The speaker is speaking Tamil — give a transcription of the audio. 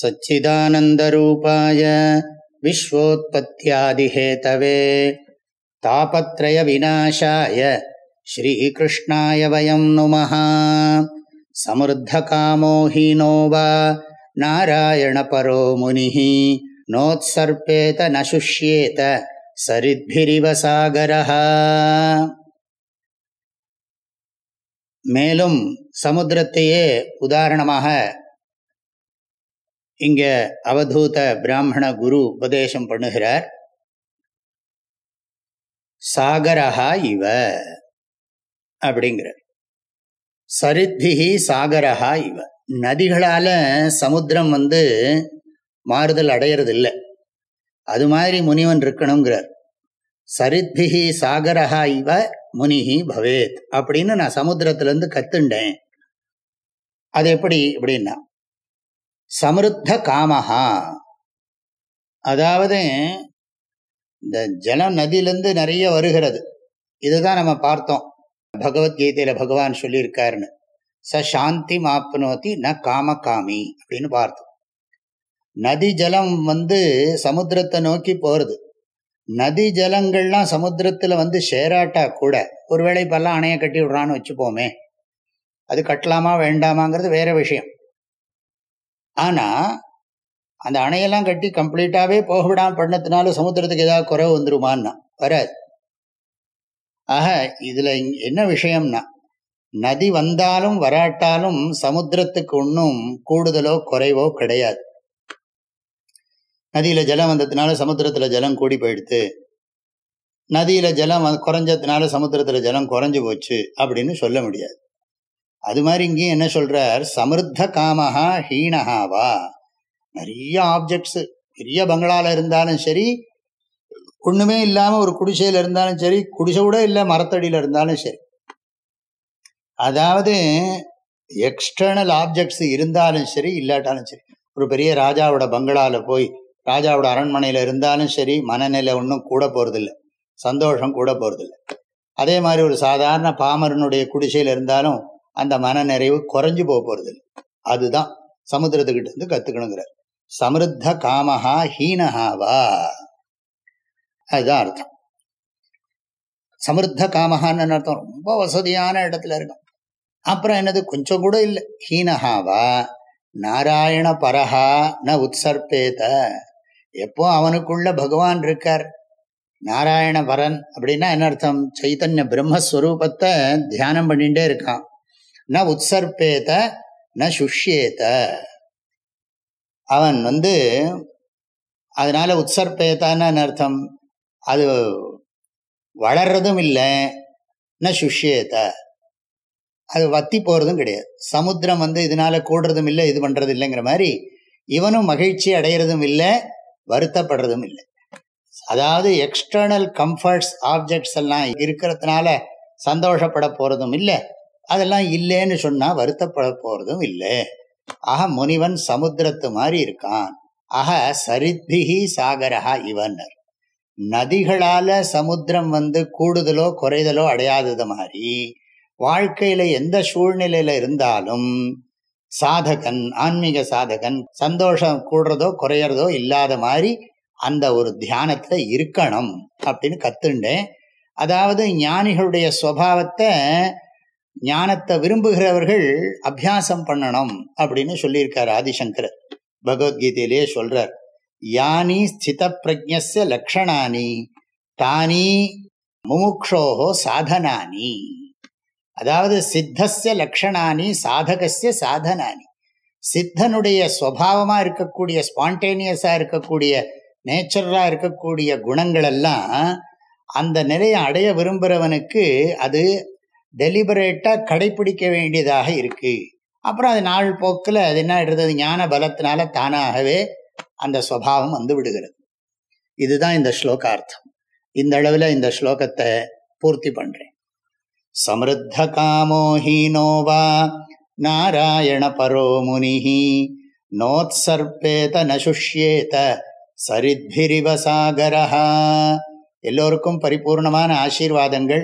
सच्चिदानन्दरूपाय विश्वोत्पत्त्यादिहेतवे तापत्रयविनाशाय श्रीकृष्णाय वयं नुमः समृद्धकामो हीनो वा नारायणपरो मुनिः नोत्सर्पेत न शुष्येत சரித்பிரிவ சாகரஹா மேலும் சமுத்திரத்தையே உதாரணமாக இங்க அவதூத பிராமண குரு உபதேசம் பண்ணுகிறார். சாகரஹா இவ அப்படிங்கிறார். சரித்திகி சாகரஹா இவ. நதிகளால சமுத்திரம் வந்து மாறுதல் அடையிறது இல்லை அது மாதிரி முனிவன் இருக்கணுங்கிறார். சரித்திகி சாகரஹா இவ முனிகி பவேத் அப்படின்னு நான் சமுத்திரத்திலேருந்து கத்துண்டேன். அது எப்படி அப்படின்னா சமிருத்த காமஹா அதாவது இந்த ஜலம் நதியிலேருந்து நிறைய வருகிறது. இதுதான் நம்ம பார்த்தோம். பகவத்கீதையில் பகவான் சொல்லியிருக்காருன்னு. ச சாந்தி மாப்னோத்தி ந காம காமி அப்படின்னு பார்த்தோம். நதி ஜலம் வந்து சமுத்திரத்தை நோக்கி போகிறது நதி ஜலங்கள்லாம் சமுத்திரத்தில் வந்து ஷேராட்டா கூட ஒருவேளை இப்பெல்லாம் அணையை கட்டி விடுறான்னு வச்சுப்போமே. அது கட்டலாமா வேண்டாமாங்கிறது வேற விஷயம். ஆனால் அந்த அணையெல்லாம் கட்டி கம்ப்ளீட்டாகவே போக விடாமல் பண்ணதுனால சமுத்திரத்துக்கு ஏதாவது குறவு வந்துருமான்னா? வராது. ஆக இதில் என்ன விஷயம்னா நதி வந்தாலும் வராட்டாலும் சமுத்திரத்துக்கு ஒன்றும் கூடுதலோ குறைவோ கிடையாது. நதியில் ஜலம் வந்ததுனால சமுத்திரத்தில் ஜலம் கூடி போயிடுது நதியில் ஜலம் குறைஞ்சதுனால சமுத்திரத்தில் ஜலம் குறைஞ்சு போச்சு அப்படின்னு சொல்ல முடியாது. அது மாதிரி இங்கேயும் என்ன சொல்றார்? சமிருத்த காமஹா ஹீனஹாவா நிறைய ஆப்ஜெக்ட்ஸ் பெரிய பங்களால இருந்தாலும் சரி ஒண்ணுமே இல்லாம ஒரு குடிசையில இருந்தாலும் சரி குடிசை கூட இல்லை மரத்தடியில இருந்தாலும் சரி. அதாவது எக்ஸ்டர்னல் ஆப்ஜெக்ட்ஸ் இருந்தாலும் சரி இல்லாட்டாலும் சரி. ஒரு பெரிய ராஜாவோட பங்களால போய் ராஜாவோட அரண்மனையில் இருந்தாலும் சரி மனநிலை ஒன்றும் கூட போகிறதில்ல சந்தோஷம் கூட போகிறதில்ல அதே மாதிரி ஒரு சாதாரண பாமரனுடைய குடிசையில் இருந்தாலும் அந்த மன நிறைவு குறைஞ்சு போக போகிறதில்ல அதுதான் சமுத்திரத்துக்கிட்ட இருந்து கற்றுக்கணுங்கிறார் சமிருத்த காமஹா ஹீனஹாவா அதுதான் அர்த்தம். சமிருத்த காமஹான்னு அர்த்தம்? ரொம்ப வசதியான இடத்துல இருக்கும். அப்புறம் என்னது? கொஞ்சம் கூட இல்லை. ஹீனஹாவா நாராயண பரஹா ந உற்சர்பேத எப்போ அவனுக்குள்ள பகவான் இருக்கார்? நாராயண பரன் அப்படின்னா என்ன அர்த்தம்? சைத்தன்ய பிரம்மஸ்வரூபத்தை தியானம் பண்ணிட்டே இருக்கான். ந உற்சர்பேத ந சுஷ்யேத. அவன் வந்து அதனால உற்சர்பேதான்னு அர்த்தம்? அது வளர்றதும் இல்லை ந சுஷ்யேத. அது வத்தி போகிறதும் கிடையாது. சமுத்திரம் வந்து இதனால கூடுறதும் இல்லை இது பண்ணுறது இல்லைங்கிற மாதிரி இவனும் மகிழ்ச்சி அடையிறதும் இல்லை வருத்தப்படுறதும் இல்லை. அதாவது எக்ஸ்டர்னல் கம்ஃபர்ட்ஸ் ஆப்ஜெக்ட்ஸ் எல்லாம் இருக்கிறதுனால சந்தோஷப்பட போகிறதும் இல்லை. அதெல்லாம் இல்லைன்னு சொன்னா வருத்தப்பட போறதும் இல்லை. ஆக முனிவன் சமுத்திரத்து மாதிரி இருக்கான். ஆக சரித்பிகி சாகரஹா இவன்னர். நதிகளால சமுத்திரம் வந்து கூடுதலோ குறைதலோ அடையாதது மாதிரி வாழ்க்கையில எந்த சூழ்நிலையில இருந்தாலும் சாதகன் ஆன்மீக சாதகன் சந்தோஷம் கூடுறதோ குறையறதோ இல்லாத மாதிரி அந்த ஒரு தியானத்துல இருக்கணும் அப்படின்னு கத்துண்டேன் அதாவது ஞானிகளுடைய சுவாவத்தை ஞானத்தை விரும்புகிறவர்கள் அபியாசம் பண்ணணும் அப்படின்னு சொல்லியிருக்கார் ஆதிசங்கர் பகவத்கீதையிலேயே சொல்றார் யானி ஸ்தித பிரஜ்ய லக்ஷணானி தானி முமுக்ஷோஹோ சாதனானி. அதாவது சித்தஸ்ய லக்ஷணானி சாதகசிய சாதனானி. சித்தனுடைய சுவாவமா இருக்கக்கூடிய ஸ்பான்டேனியஸா இருக்கக்கூடிய நேச்சுரலா இருக்கக்கூடிய குணங்கள் எல்லாம் அந்த நிலையை அடைய விரும்புகிறவனுக்கு அது டெலிபரேட்டாக கடைப்பிடிக்க வேண்டியதாக இருக்கு. அப்புறம் அது நாள் போக்கில் அது என்ன இருந்தது ஞான பலத்தினால தானாகவே அந்த சுவாவம் வந்து விடுகிறது. இதுதான் இந்த ஸ்லோகார்த்தம். இந்த அளவில் இந்த ஸ்லோகத்தை பூர்த்தி பண்ணுறேன் சமிருத்த காமோஹீனோவா நாராயண பரோ முனிஹி நோத்சர்பேத நசுஷ்யேத சரித்பிரிவசாகரா எல்லோருக்கும் பரிபூர்ணமான ஆசீர்வாதங்கள்.